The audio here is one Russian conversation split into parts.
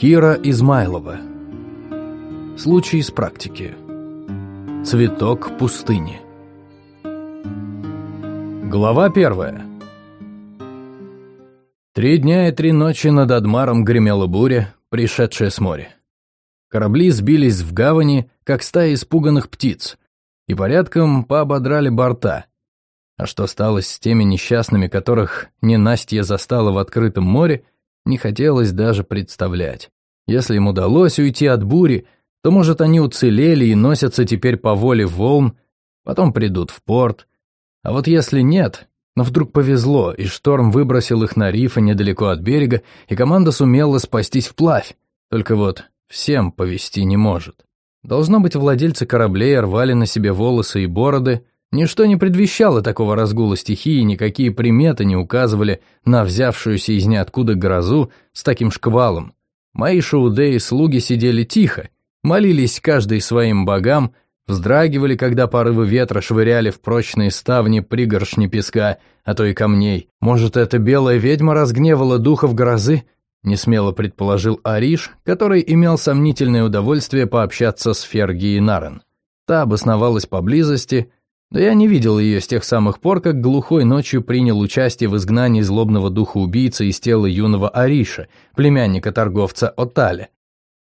Кира Измайлова. Случай из практики. Цветок пустыни. Глава первая. Три дня и три ночи над Адмаром гремела буря, пришедшая с моря. Корабли сбились в гавани, как стая испуганных птиц, и порядком поободрали борта. А что стало с теми несчастными, которых ненастье застало в открытом море, не хотелось даже представлять. Если им удалось уйти от бури, то, может, они уцелели и носятся теперь по воле волн, потом придут в порт. А вот если нет, но вдруг повезло, и шторм выбросил их на рифы недалеко от берега, и команда сумела спастись вплавь. Только вот всем повести не может. Должно быть, владельцы кораблей рвали на себе волосы и бороды, Ничто не предвещало такого разгула стихии, никакие приметы не указывали на взявшуюся из ниоткуда грозу с таким шквалом. Мои шоуде и слуги сидели тихо, молились каждый своим богам, вздрагивали, когда порывы ветра швыряли в прочные ставни пригоршни песка, а то и камней. Может, эта белая ведьма разгневала духов грозы? Несмело предположил Ариш, который имел сомнительное удовольствие пообщаться с Фергией Нарен. Та обосновалась поблизости, да я не видел ее с тех самых пор, как глухой ночью принял участие в изгнании злобного духа убийцы из тела юного Ариша, племянника торговца Оталя.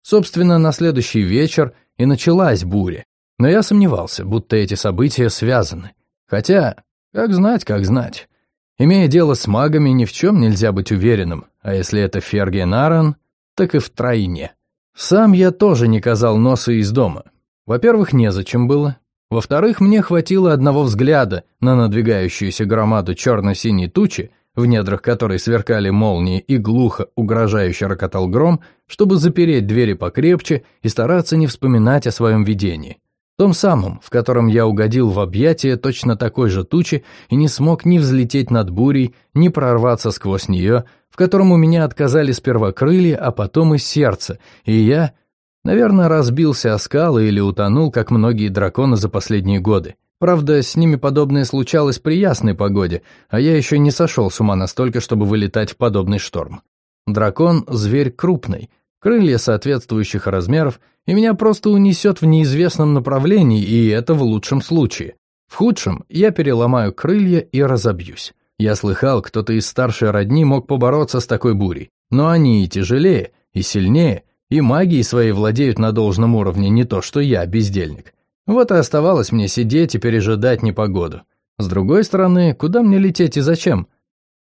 Собственно, на следующий вечер и началась буря, но я сомневался, будто эти события связаны. Хотя, как знать, как знать. Имея дело с магами, ни в чем нельзя быть уверенным, а если это Ферген Наран, так и в тройне. Сам я тоже не казал носа из дома. Во-первых, незачем было, во-вторых, мне хватило одного взгляда на надвигающуюся громаду черно-синей тучи, в недрах которой сверкали молнии и глухо, угрожающе рокотал гром, чтобы запереть двери покрепче и стараться не вспоминать о своем видении. Том самом, в котором я угодил в объятие точно такой же тучи и не смог ни взлететь над бурей, ни прорваться сквозь нее, в котором у меня отказали сперва крылья, а потом и сердце, и я Наверное, разбился о скалы или утонул, как многие драконы за последние годы. Правда, с ними подобное случалось при ясной погоде, а я еще не сошел с ума настолько, чтобы вылетать в подобный шторм. Дракон — зверь крупный, крылья соответствующих размеров, и меня просто унесет в неизвестном направлении, и это в лучшем случае. В худшем я переломаю крылья и разобьюсь. Я слыхал, кто-то из старшей родни мог побороться с такой бурей, но они и тяжелее, и сильнее, и магией своей владеют на должном уровне, не то что я, бездельник. Вот и оставалось мне сидеть и пережидать непогоду. С другой стороны, куда мне лететь и зачем?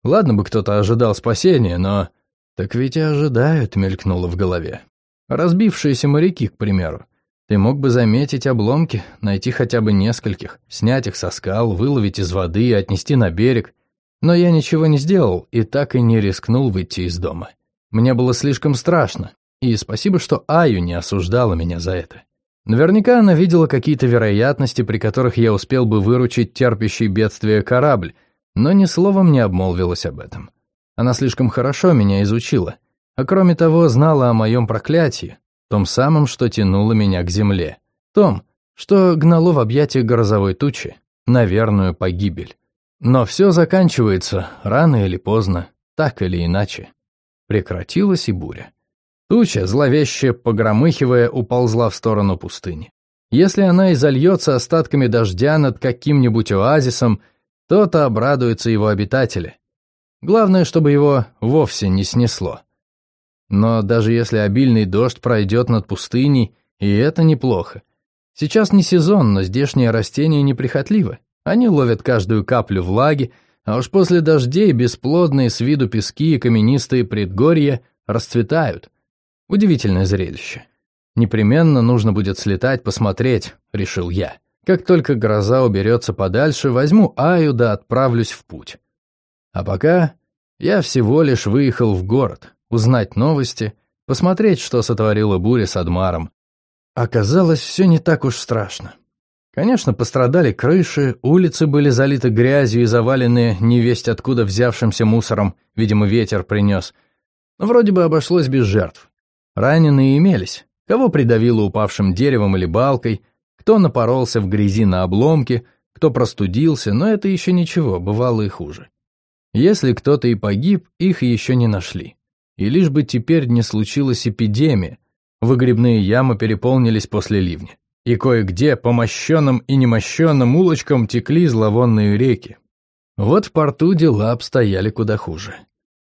Ладно бы кто-то ожидал спасения, но... Так ведь и ожидают, мелькнуло в голове. Разбившиеся моряки, к примеру. Ты мог бы заметить обломки, найти хотя бы нескольких, снять их со скал, выловить из воды и отнести на берег. Но я ничего не сделал и так и не рискнул выйти из дома. Мне было слишком страшно, и спасибо, что Аю не осуждала меня за это. Наверняка она видела какие-то вероятности, при которых я успел бы выручить терпящий бедствие корабль, но ни словом не обмолвилась об этом. Она слишком хорошо меня изучила, а кроме того знала о моем проклятии, том самом, что тянуло меня к земле, том, что гнало в объятия грозовой тучи, на погибель. Но все заканчивается рано или поздно, так или иначе. Прекратилась и буря. Туча, зловеще погромыхивая, уползла в сторону пустыни. Если она и зальется остатками дождя над каким-нибудь оазисом, то-то обрадуются его обитатели. Главное, чтобы его вовсе не снесло. Но даже если обильный дождь пройдет над пустыней, и это неплохо. Сейчас не сезон, но здешние растения неприхотливы. Они ловят каждую каплю влаги, а уж после дождей бесплодные с виду пески и каменистые предгорья расцветают – Удивительное зрелище. Непременно нужно будет слетать, посмотреть, решил я. Как только гроза уберется подальше, возьму Аю да отправлюсь в путь. А пока я всего лишь выехал в город, узнать новости, посмотреть, что сотворила буря с Адмаром. Оказалось, все не так уж страшно. Конечно, пострадали крыши, улицы были залиты грязью и завалены невесть откуда взявшимся мусором, видимо, ветер принес. Но вроде бы обошлось без жертв. Раненые имелись, кого придавило упавшим деревом или балкой, кто напоролся в грязи на обломки, кто простудился, но это еще ничего, бывало и хуже. Если кто-то и погиб, их еще не нашли. и лишь бы теперь не случилась эпидемия, выгребные ямы переполнились после ливня, и кое-где по мощенным и немощенным улочкам текли зловонные реки. Вот в порту дела обстояли куда хуже.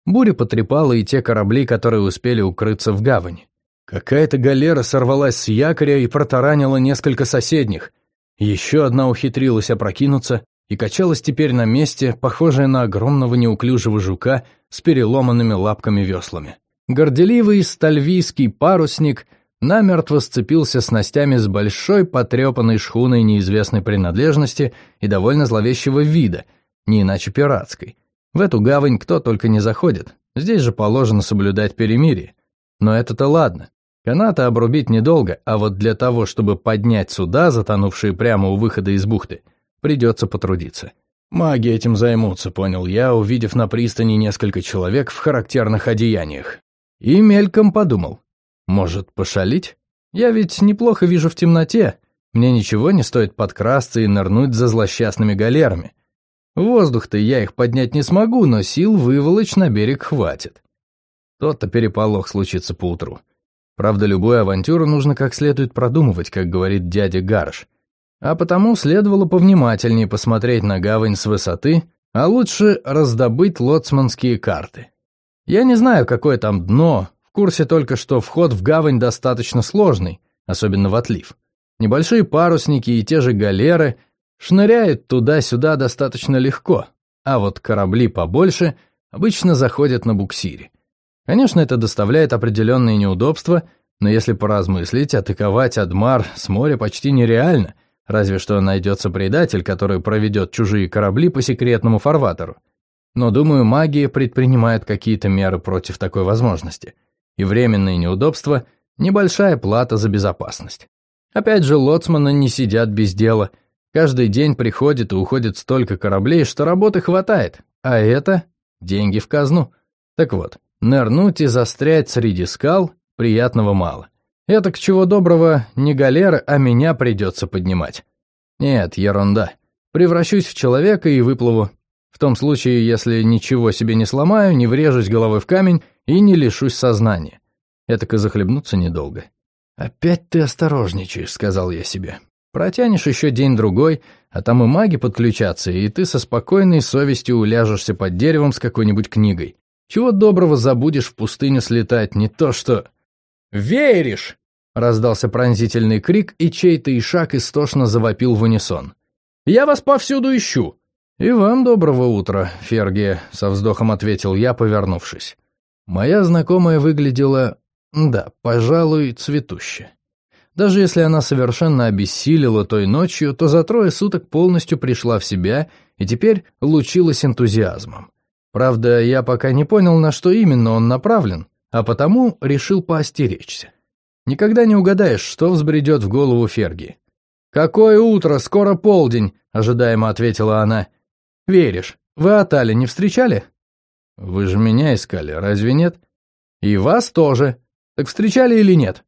Буря потрепала и те корабли, которые успели укрыться в гавани. Какая-то галера сорвалась с якоря и протаранила несколько соседних. Еще одна ухитрилась опрокинуться и качалась теперь на месте, похожая на огромного неуклюжего жука с переломанными лапками-веслами. Горделивый стальвийский парусник намертво сцепился с ностями с большой потрепанной шхуной неизвестной принадлежности и довольно зловещего вида, не иначе пиратской. В эту гавань кто только не заходит, здесь же положено соблюдать перемирие. Но это-то ладно. Канаты обрубить недолго, а вот для того, чтобы поднять суда, затонувшие прямо у выхода из бухты, придется потрудиться. Маги этим займутся, понял я, увидев на пристани несколько человек в характерных одеяниях. И мельком подумал, может, пошалить? Я ведь неплохо вижу в темноте, мне ничего не стоит подкрасться и нырнуть за злосчастными галерами. Воздух-то я их поднять не смогу, но сил выволочь на берег хватит. Тот-то переполох случится поутру. Правда, любую авантюру нужно как следует продумывать, как говорит дядя Гарш. А потому следовало повнимательнее посмотреть на гавань с высоты, а лучше раздобыть лоцманские карты. Я не знаю, какое там дно, в курсе только, что вход в гавань достаточно сложный, особенно в отлив. Небольшие парусники и те же галеры шныряют туда-сюда достаточно легко, а вот корабли побольше обычно заходят на буксире. Конечно, это доставляет определенные неудобства, но если поразмыслить, атаковать Адмар с моря почти нереально, разве что найдется предатель, который проведет чужие корабли по секретному фарватеру. Но, думаю, маги предпринимают какие-то меры против такой возможности. И временные неудобства – небольшая плата за безопасность. Опять же, лоцманы не сидят без дела. Каждый день приходит и уходит столько кораблей, что работы хватает, а это – деньги в казну. Так вот, Нырнуть и застрять среди скал приятного мало. Это к чего доброго не галеры, а меня придется поднимать. Нет, ерунда. Превращусь в человека и выплыву. В том случае, если ничего себе не сломаю, не врежусь головой в камень и не лишусь сознания. Этак и захлебнуться недолго. «Опять ты осторожничаешь», — сказал я себе. «Протянешь еще день-другой, а там и маги подключатся, и ты со спокойной совестью уляжешься под деревом с какой-нибудь книгой. Чего доброго забудешь в пустыню слетать, не то что... «Веришь!» — раздался пронзительный крик, и чей-то ишак истошно завопил в унисон. «Я вас повсюду ищу!» «И вам доброго утра, Фергия», — со вздохом ответил я, повернувшись. Моя знакомая выглядела, да, пожалуй, цветуще. Даже если она совершенно обессилила той ночью, то за трое суток полностью пришла в себя и теперь лучилась энтузиазмом. Правда, я пока не понял, на что именно он направлен, а потому решил поостеречься. Никогда не угадаешь, что взбредет в голову Ферги. «Какое утро, скоро полдень», — ожидаемо ответила она. «Веришь, вы Атали не встречали?» «Вы же меня искали, разве нет?» «И вас тоже. Так встречали или нет?»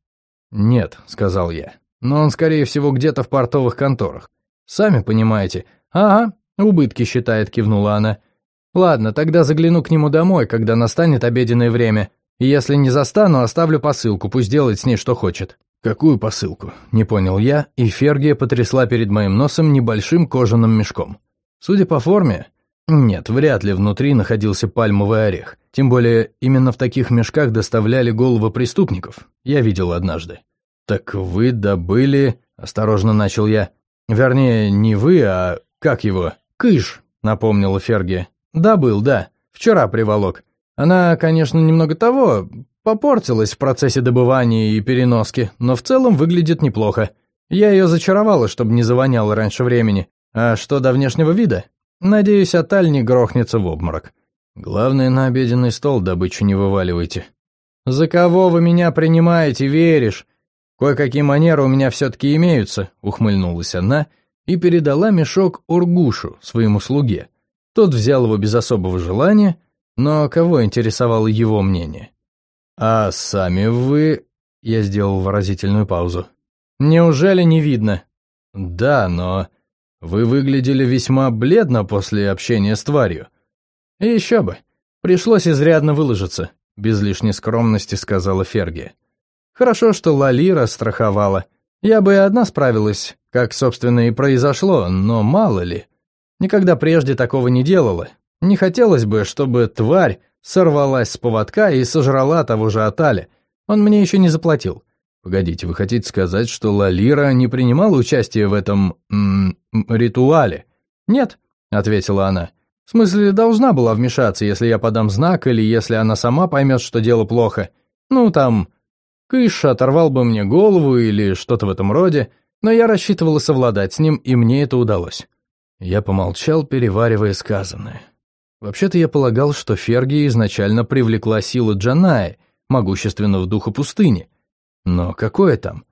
«Нет», — сказал я. «Но он, скорее всего, где-то в портовых конторах. Сами понимаете». «Ага, убытки считает», — кивнула она. Ладно, тогда загляну к нему домой, когда настанет обеденное время. И если не застану, оставлю посылку, пусть делает с ней что хочет». «Какую посылку?» — не понял я, и Фергия потрясла перед моим носом небольшим кожаным мешком. Судя по форме, нет, вряд ли внутри находился пальмовый орех. Тем более, именно в таких мешках доставляли головы преступников. Я видел однажды. «Так вы добыли...» — осторожно начал я. «Вернее, не вы, а... как его?» «Кыш», — напомнила Фергия. Да был, да. Вчера приволок. Она, конечно, немного того, попортилась в процессе добывания и переноски, но в целом выглядит неплохо. Я ее зачаровала, чтобы не завоняло раньше времени. А что до внешнего вида? Надеюсь, Аталь не грохнется в обморок. Главное, на обеденный стол добычу не вываливайте. За кого вы меня принимаете, веришь? Кое-какие манеры у меня все-таки имеются, ухмыльнулась она и передала мешок Ургушу, своему слуге. Тот взял его без особого желания, но кого интересовало его мнение? «А сами вы...» — я сделал выразительную паузу. «Неужели не видно?» «Да, но вы выглядели весьма бледно после общения с тварью». «И еще бы. Пришлось изрядно выложиться. без лишней скромности сказала Ферги. Хорошо, что Лалира страховала. Я бы и одна справилась, как, собственно, и произошло, но мало ли. Никогда прежде такого не делала. Не хотелось бы, чтобы тварь сорвалась с поводка и сожрала того же Аталя. Он мне еще не заплатил. Погодите, вы хотите сказать, что Лалира не принимала участие в этом... М -м, ритуале? Нет, ответила она. В смысле, должна была вмешаться, если я подам знак или если она сама поймет, что дело плохо. Ну, там, Кыш оторвал бы мне голову или что-то в этом роде, но я рассчитывала совладать с ним, и мне это удалось. Я помолчал, переваривая сказанное. Вообще-то я полагал, что Ферги изначально привлекла сила Джанаи, могущественного духа пустыни. Но какое там?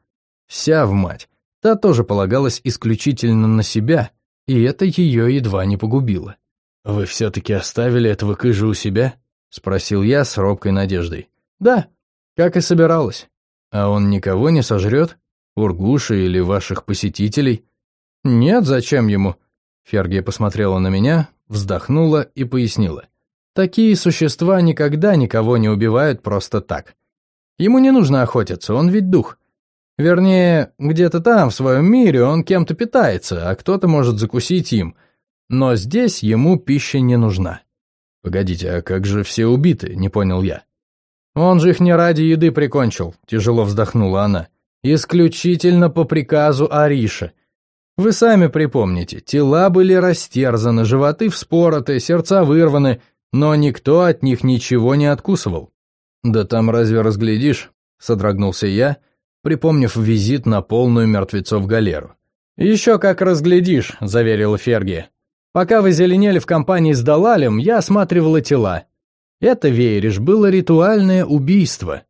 Вся в мать. Та тоже полагалась исключительно на себя, и это ее едва не погубило. «Вы все-таки оставили этого кыжа у себя?» — спросил я с робкой надеждой. «Да», как и собиралась. А он никого не сожрет? Ургуша или ваших посетителей? Нет, зачем ему? Фергия посмотрела на меня, вздохнула и пояснила. Такие существа никогда никого не убивают просто так. Ему не нужно охотиться, он ведь дух. Вернее, где-то там, в своем мире, он кем-то питается, а кто-то может закусить им. Но здесь ему пища не нужна. Погодите, а как же все убиты, не понял я. «Он же их не ради еды прикончил», — тяжело вздохнула она. «Исключительно по приказу Ариша. Вы сами припомните, тела были растерзаны, животы вспороты, сердца вырваны, но никто от них ничего не откусывал». «Да там разве разглядишь?» — содрогнулся я, припомнив визит на полную мертвецов галеру. «Еще как разглядишь», — заверила Ферги. «Пока вы зеленели в компании с Далалем, я осматривала тела. Это, веришь, было ритуальное убийство.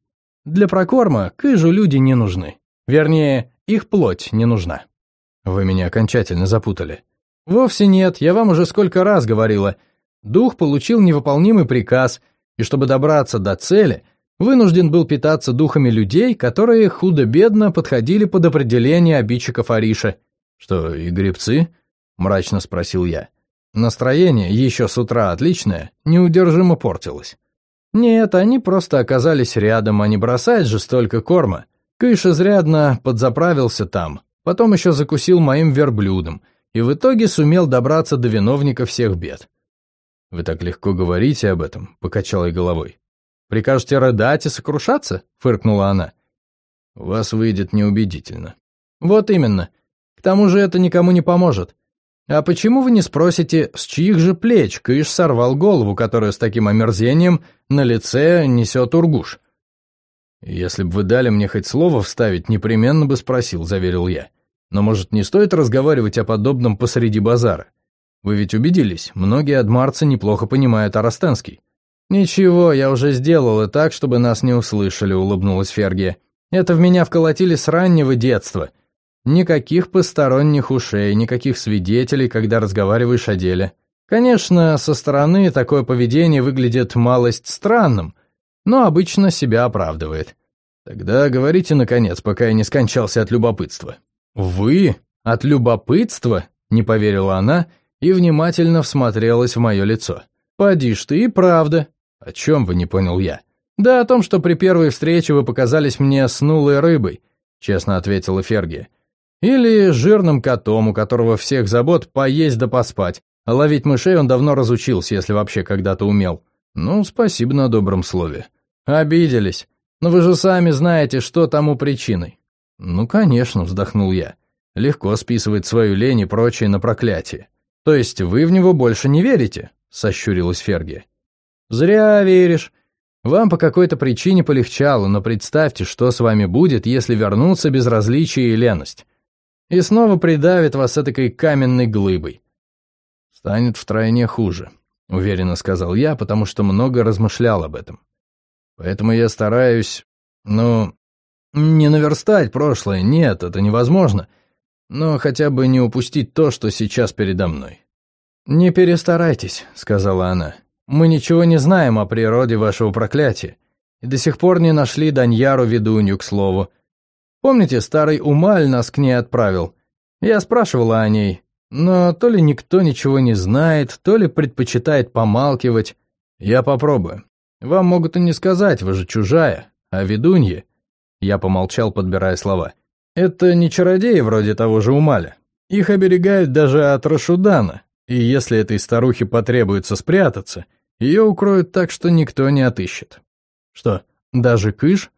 Для прокорма кыжу люди не нужны. Вернее, их плоть не нужна. Вы меня окончательно запутали. Вовсе нет, я вам уже сколько раз говорила. Дух получил невыполнимый приказ, и чтобы добраться до цели, вынужден был питаться духами людей, которые худо-бедно подходили под определение обидчиков Ариша. «Что, и гребцы?» — мрачно спросил я. Настроение, еще с утра отличное, неудержимо портилось. Нет, они просто оказались рядом, а не бросать же столько корма. Кыш изрядно подзаправился там, потом еще закусил моим верблюдом, и в итоге сумел добраться до виновника всех бед. «Вы так легко говорите об этом», — покачал я головой. «Прикажете рыдать и сокрушаться?» — фыркнула она. «У вас выйдет неубедительно». «Вот именно. К тому же это никому не поможет. А почему вы не спросите, с чьих же плеч Кыш сорвал голову, которую с таким омерзением на лице несет Ургуш? Если бы вы дали мне хоть слово вставить, непременно бы спросил, заверил я. Но, может, не стоит разговаривать о подобном посреди базара? Вы ведь убедились, многие адмарцы неплохо понимают арастенский. «Ничего, я уже сделала так, чтобы нас не услышали», — улыбнулась Фергия. «Это в меня вколотили с раннего детства». Никаких посторонних ушей, никаких свидетелей, когда разговариваешь о деле. Конечно, со стороны такое поведение выглядит малость странным, но обычно себя оправдывает. Тогда говорите, наконец, пока я не скончался от любопытства. «Вы? От любопытства?» — не поверила она и внимательно всмотрелась в мое лицо. «Поди ж ты, и правда». «О чем вы, не понял я?» «Да о том, что при первой встрече вы показались мне снулой рыбой», — честно ответила Фергия. Или жирным котом, у которого всех забот поесть да поспать. А ловить мышей он давно разучился, если вообще когда-то умел. Ну, спасибо на добром слове. Обиделись. Но вы же сами знаете, что тому причиной. Ну, конечно, вздохнул я. Легко списывать свою лень и прочее на проклятие. То есть вы в него больше не верите? Сощурилась Ферги. Зря веришь. Вам по какой-то причине полегчало, но представьте, что с вами будет, если вернуться безразличие и леность и снова придавит вас этакой каменной глыбой. Станет втройне хуже, уверенно сказал я, потому что много размышлял об этом. Поэтому я стараюсь, ну, не наверстать прошлое, нет, это невозможно, но хотя бы не упустить то, что сейчас передо мной. «Не перестарайтесь», — сказала она. «Мы ничего не знаем о природе вашего проклятия, и до сих пор не нашли Даньяру ведунью, к слову, Помните, старый Умаль нас к ней отправил? Я спрашивала о ней, но то ли никто ничего не знает, то ли предпочитает помалкивать. Я попробую. Вам могут и не сказать, вы же чужая, а ведуньи...» Я помолчал, подбирая слова. «Это не чародеи вроде того же Умаля. Их оберегают даже от Рашудана, и если этой старухе потребуется спрятаться, ее укроют так, что никто не отыщет. Что, даже кыш?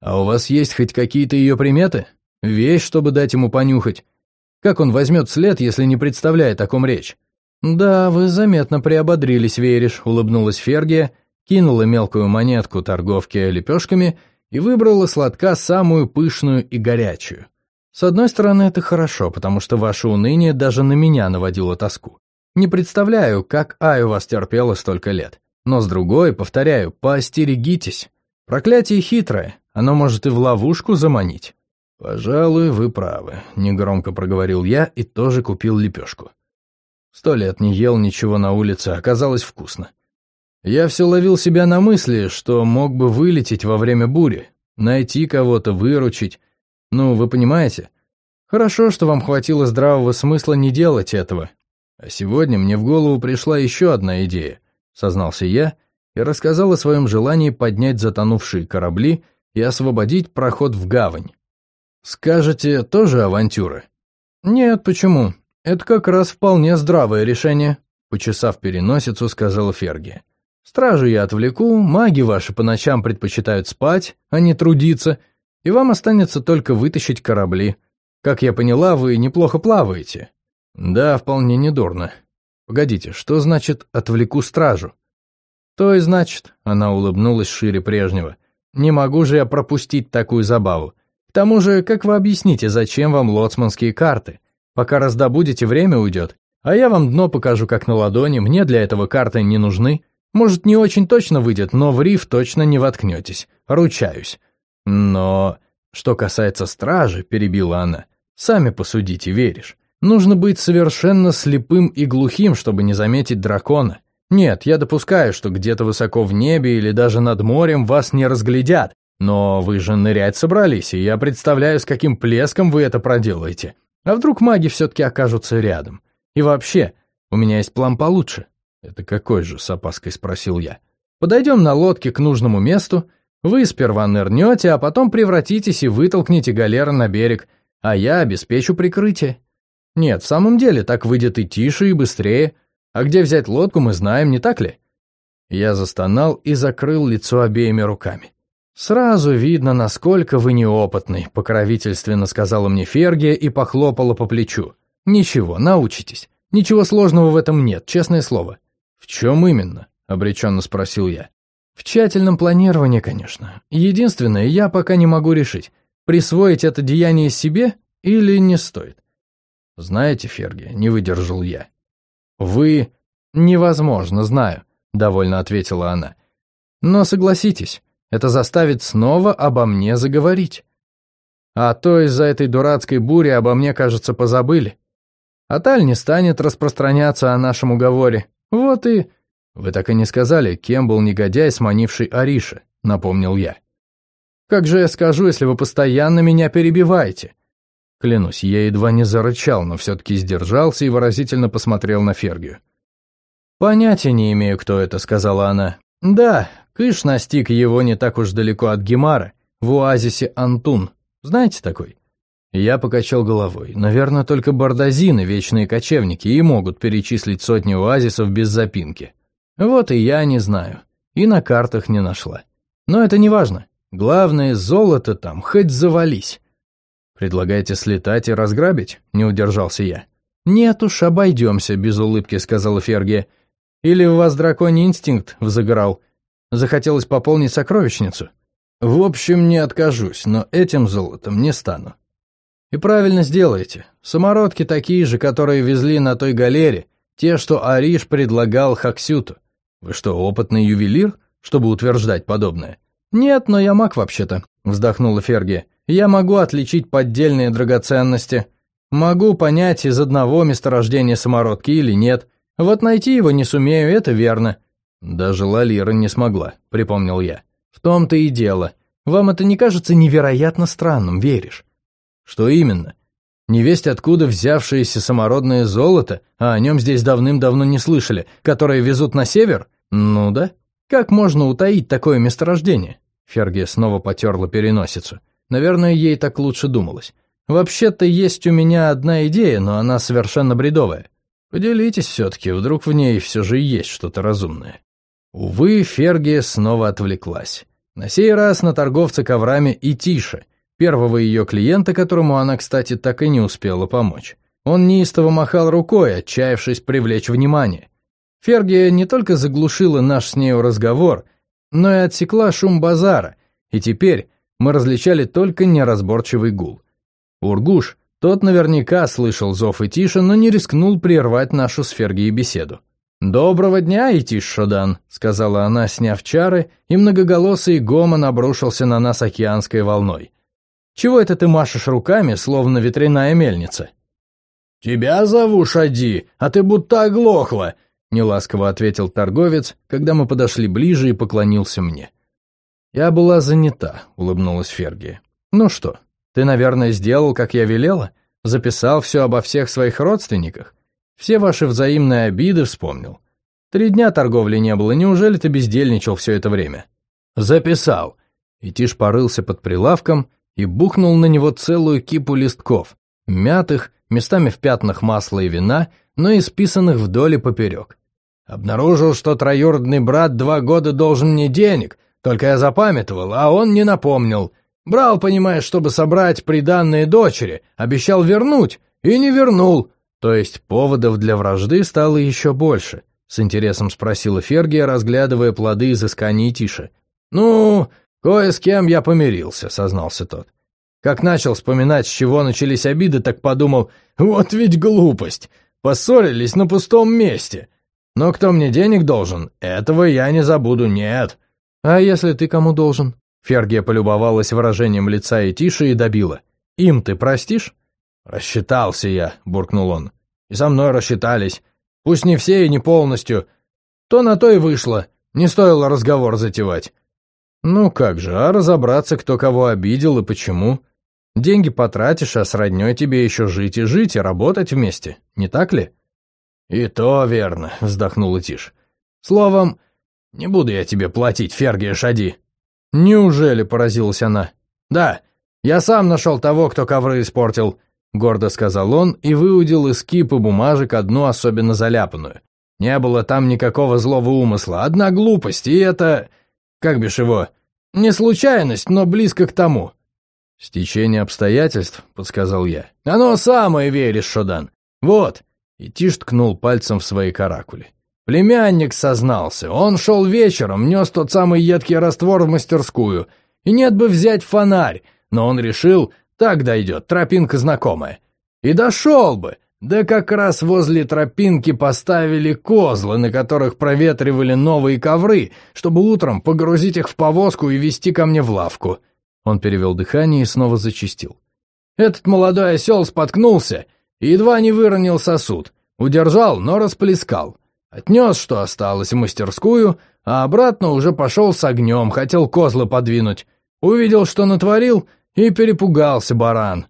А у вас есть хоть какие-то ее приметы? Вещь, чтобы дать ему понюхать? Как он возьмет след, если не представляет о ком речь? Да, вы заметно приободрились, веришь, улыбнулась Фергия, кинула мелкую монетку торговке лепешками и выбрала сладка самую пышную и горячую. С одной стороны, это хорошо, потому что ваше уныние даже на меня наводило тоску. Не представляю, как Ай у вас терпела столько лет. Но с другой, повторяю, поостерегитесь. Проклятие хитрое, оно может и в ловушку заманить. «Пожалуй, вы правы», — негромко проговорил я и тоже купил лепешку. Сто лет не ел ничего на улице, оказалось вкусно. Я все ловил себя на мысли, что мог бы вылететь во время бури, найти кого-то, выручить. Ну, вы понимаете? Хорошо, что вам хватило здравого смысла не делать этого, а сегодня мне в голову пришла еще одна идея, сознался я и рассказал о своем желании поднять затонувшие корабли и освободить проход в гавань. Скажете, тоже авантюра? Нет, почему? Это как раз вполне здравое решение, почесав переносицу, сказала Ферги. Стражи я отвлеку, маги ваши по ночам предпочитают спать, а не трудиться, и вам останется только вытащить корабли. Как я поняла, вы неплохо плаваете. Да, вполне недурно. Погодите, что значит «отвлеку стражу»? То и значит, она улыбнулась шире прежнего. Не могу же я пропустить такую забаву. К тому же, как вы объясните, зачем вам лоцманские карты? Пока раздобудете, время уйдет. А я вам дно покажу как на ладони, мне для этого карты не нужны. Может, не очень точно выйдет, но в риф точно не воткнетесь. Ручаюсь. Но... Что касается стражи, перебила она, сами посудите, веришь. Нужно быть совершенно слепым и глухим, чтобы не заметить дракона. Нет, я допускаю, что где-то высоко в небе или даже над морем вас не разглядят, но вы же нырять собрались, и я представляю, с каким плеском вы это проделаете. А вдруг маги все-таки окажутся рядом? И вообще, у меня есть план получше. Это какой же, с опаской спросил я. Подойдем на лодке к нужному месту, вы сперва нырнете, а потом превратитесь и вытолкнете галера на берег, а я обеспечу прикрытие. Нет, в самом деле, так выйдет и тише, и быстрее. А где взять лодку, мы знаем, не так ли? Я застонал и закрыл лицо обеими руками. «Сразу видно, насколько вы неопытный», — покровительственно сказала мне Фергия и похлопала по плечу. «Ничего, научитесь. Ничего сложного в этом нет, честное слово». «В чем именно?» — обреченно спросил я. «В тщательном планировании, конечно. Единственное, я пока не могу решить, присвоить это деяние себе или не стоит. «Знаете, Ферги, не выдержал я». «Вы...» «Невозможно, знаю», — довольно ответила она. «Но согласитесь, это заставит снова обо мне заговорить. А то из-за этой дурацкой бури обо мне, кажется, позабыли. Аталь не станет распространяться о нашем уговоре. Вот и...» «Вы так и не сказали, кем был негодяй, сманивший Ариша», — напомнил я. «Как же я скажу, если вы постоянно меня перебиваете?» Клянусь, я едва не зарычал, но все-таки сдержался и выразительно посмотрел на Фергию. «Понятия не имею, кто это», — сказала она. «Да, Кыш настиг его не так уж далеко от Гемара, в оазисе Антун. Знаете такой?» Я покачал головой. Наверное, только бардазины, вечные кочевники, и могут перечислить сотни оазисов без запинки. Вот и я не знаю. И на картах не нашла. Но это не важно. Главное, золото там хоть завались. «Предлагаете слетать и разграбить?» — не удержался я. «Нет уж, обойдемся», — без улыбки сказала Фергия. «Или у вас драконий инстинкт взыграл? Захотелось пополнить сокровищницу?» «В общем, не откажусь, но этим золотом не стану». «И правильно сделаете. Самородки такие же, которые везли на той галере, те, что Ариш предлагал Хаксюту. Вы что, опытный ювелир, чтобы утверждать подобное?» «Нет, но я маг вообще-то», — вздохнула Фергия. Я могу отличить поддельные драгоценности. Могу понять, из одного месторождения самородки или нет. Вот найти его не сумею, это верно. Даже Лалира не смогла, припомнил я. В том-то и дело. Вам это не кажется невероятно странным, веришь? Что именно? Невесть откуда взявшееся самородное золото, а о нем здесь давным-давно не слышали, которое везут на север? Ну да. Как можно утаить такое месторождение? Фергия снова потерла переносицу. Наверное, ей так лучше думалось. Вообще-то есть у меня одна идея, но она совершенно бредовая. Поделитесь все-таки, вдруг в ней все же есть что-то разумное. Увы, Фергия снова отвлеклась. На сей раз на торговца коврами и Тише, первого ее клиента, которому она, кстати, так и не успела помочь. Он неистово махал рукой, отчаявшись привлечь внимание. Фергия не только заглушила наш с нею разговор, но и отсекла шум базара, и теперь мы различали только неразборчивый гул. Ургуш, тот наверняка слышал зов Итиша, но не рискнул прервать нашу с Фергией беседу. «Доброго дня, Итиш Шодан», — сказала она, сняв чары, и многоголосый гомон обрушился на нас океанской волной. «Чего это ты машешь руками, словно ветряная мельница?» «Тебя зову Шади, а ты будто оглохла», — неласково ответил торговец, когда мы подошли ближе и поклонился мне. «Я была занята», — улыбнулась Фергия. «Ну что, ты, наверное, сделал, как я велела? Записал все обо всех своих родственниках? Все ваши взаимные обиды вспомнил? Три дня торговли не было, неужели ты бездельничал все это время?» «Записал». И Тиш порылся под прилавком и бухнул на него целую кипу листков, мятых, местами в пятнах масла и вина, но исписанных вдоль и поперек. Обнаружил, что троюродный брат два года должен мне денег, только я запамятовал, а он не напомнил — Брал, понимаешь, чтобы собрать приданные дочери, обещал вернуть, и не вернул. То есть поводов для вражды стало еще больше, с интересом спросила Фергия, разглядывая плоды изысканий Тиша. Ну, кое с кем я помирился, сознался тот. Как начал вспоминать, с чего начались обиды, так подумал, вот ведь глупость, поссорились на пустом месте. Но кто мне денег должен, этого я не забуду, нет. А если ты кому должен? Фергия полюбовалась выражением лица и тише и добила. «Им ты простишь?» «Рассчитался я», — буркнул он. «И со мной рассчитались. Пусть не все и не полностью. То на то и вышло. Не стоило разговор затевать». «Ну как же, а разобраться, кто кого обидел и почему? Деньги потратишь, а с роднёй тебе еще жить и жить, и работать вместе, не так ли?» «И то верно», — вздохнула Тиш. «Словом, не буду я тебе платить, Фергия Шади. «Неужели?» – поразилась она. «Да, я сам нашел того, кто ковры испортил», – гордо сказал он и выудил из кипы бумажек одну особенно заляпанную. Не было там никакого злого умысла, одна глупость, и это... Как бишь его? Не случайность, но близко к тому. «Стечение обстоятельств», — подсказал я. «Оно самое, веришь, Шодан. Вот». И Тиш ткнул пальцем в свои каракули. Племянник сознался. Он шел вечером, нес тот самый едкий раствор в мастерскую. И нет бы взять фонарь, но он решил, так дойдет, тропинка знакомая. И дошел бы. Да как раз возле тропинки поставили козлы, на которых проветривали новые ковры, чтобы утром погрузить их в повозку и везти ко мне в лавку. Он перевел дыхание и снова зачистил. Этот молодой осел споткнулся и едва не выронил сосуд. Удержал, но расплескал. Отнес, что осталось, в мастерскую, а обратно уже пошел с огнем, хотел козлы подвинуть. Увидел, что натворил, и перепугался баран.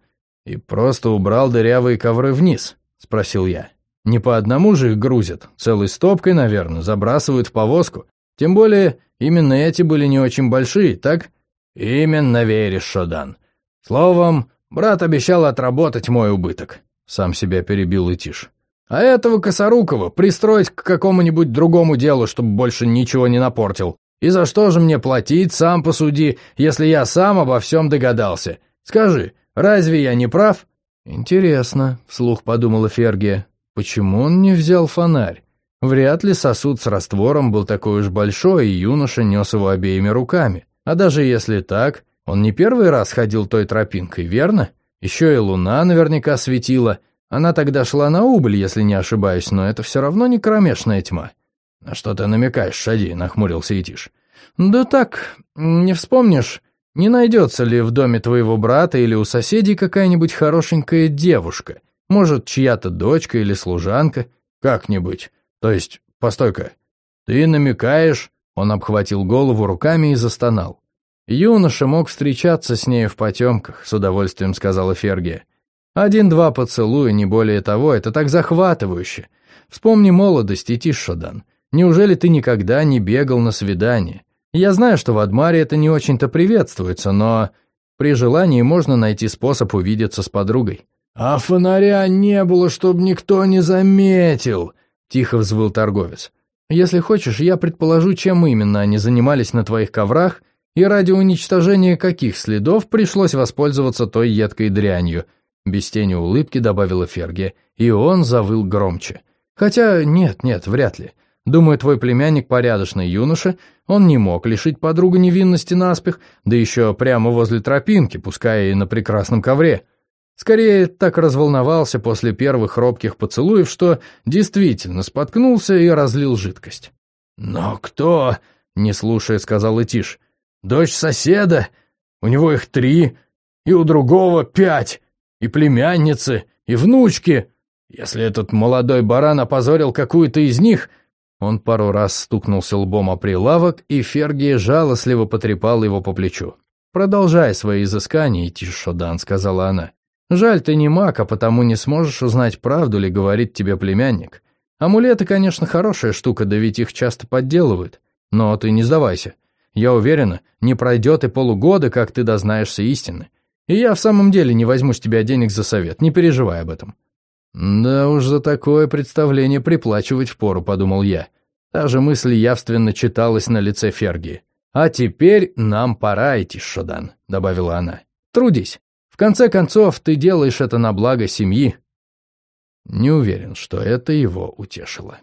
И просто убрал дырявые ковры вниз, спросил я. Не по одному же их грузят, целой стопкой, наверное, забрасывают в повозку. Тем более, именно эти были не очень большие, так? Именно веришь, Шодан. Словом, брат обещал отработать мой убыток. Сам себя перебил Итиш. А этого Косорукова пристроить к какому-нибудь другому делу, чтобы больше ничего не напортил. И за что же мне платить, сам посуди, если я сам обо всем догадался? Скажи, разве я не прав?» «Интересно», — вслух подумала Фергия, — «почему он не взял фонарь? Вряд ли сосуд с раствором был такой уж большой, и юноша нес его обеими руками. А даже если так, он не первый раз ходил той тропинкой, верно? Еще и луна наверняка светила, она тогда шла на убыль, если не ошибаюсь, но это все равно не кромешная тьма. «На что ты намекаешь, Шади?» — нахмурился Итиш. «Да так, не вспомнишь, не найдется ли в доме твоего брата или у соседей какая-нибудь хорошенькая девушка? Может, чья-то дочка или служанка? Как-нибудь. То есть, постой-ка, ты намекаешь...» Он обхватил голову руками и застонал. «Юноша мог встречаться с нею в потемках», — с удовольствием сказала Фергия. Один-два поцелуя, не более того, это так захватывающе. Вспомни молодость и Тишодан. Неужели ты никогда не бегал на свидание? Я знаю, что в Адмаре это не очень-то приветствуется, но при желании можно найти способ увидеться с подругой». «А фонаря не было, чтобы никто не заметил», — тихо взвыл торговец. «Если хочешь, я предположу, чем именно они занимались на твоих коврах и ради уничтожения каких следов пришлось воспользоваться той едкой дрянью», без тени улыбки добавила Ферги, и он завыл громче. «Хотя нет, нет, вряд ли. Думаю, твой племянник порядочный юноша, он не мог лишить подругу невинности наспех, да еще прямо возле тропинки, пускай и на прекрасном ковре. Скорее, так разволновался после первых робких поцелуев, что действительно споткнулся и разлил жидкость. «Но кто?» — не слушая, сказал Итиш. «Дочь соседа? У него их три, и у другого пять, и племянницы, и внучки. Если этот молодой баран опозорил какую-то из них, он пару раз стукнулся лбом о прилавок, и Ферги жалостливо потрепал его по плечу. «Продолжай свои изыскания, Тишодан», — сказала она. «Жаль, ты не маг, а потому не сможешь узнать, правду ли говорит тебе племянник. Амулеты, конечно, хорошая штука, да ведь их часто подделывают. Но ты не сдавайся. Я уверена, не пройдет и полугода, как ты дознаешься истины. И я в самом деле не возьму с тебя денег за совет, не переживай об этом». «Да уж за такое представление приплачивать впору», — подумал я. Та же мысль явственно читалась на лице Ферги. «А теперь нам пора идти, Шодан», — добавила она. «Трудись. В конце концов, ты делаешь это на благо семьи». Не уверен, что это его утешило.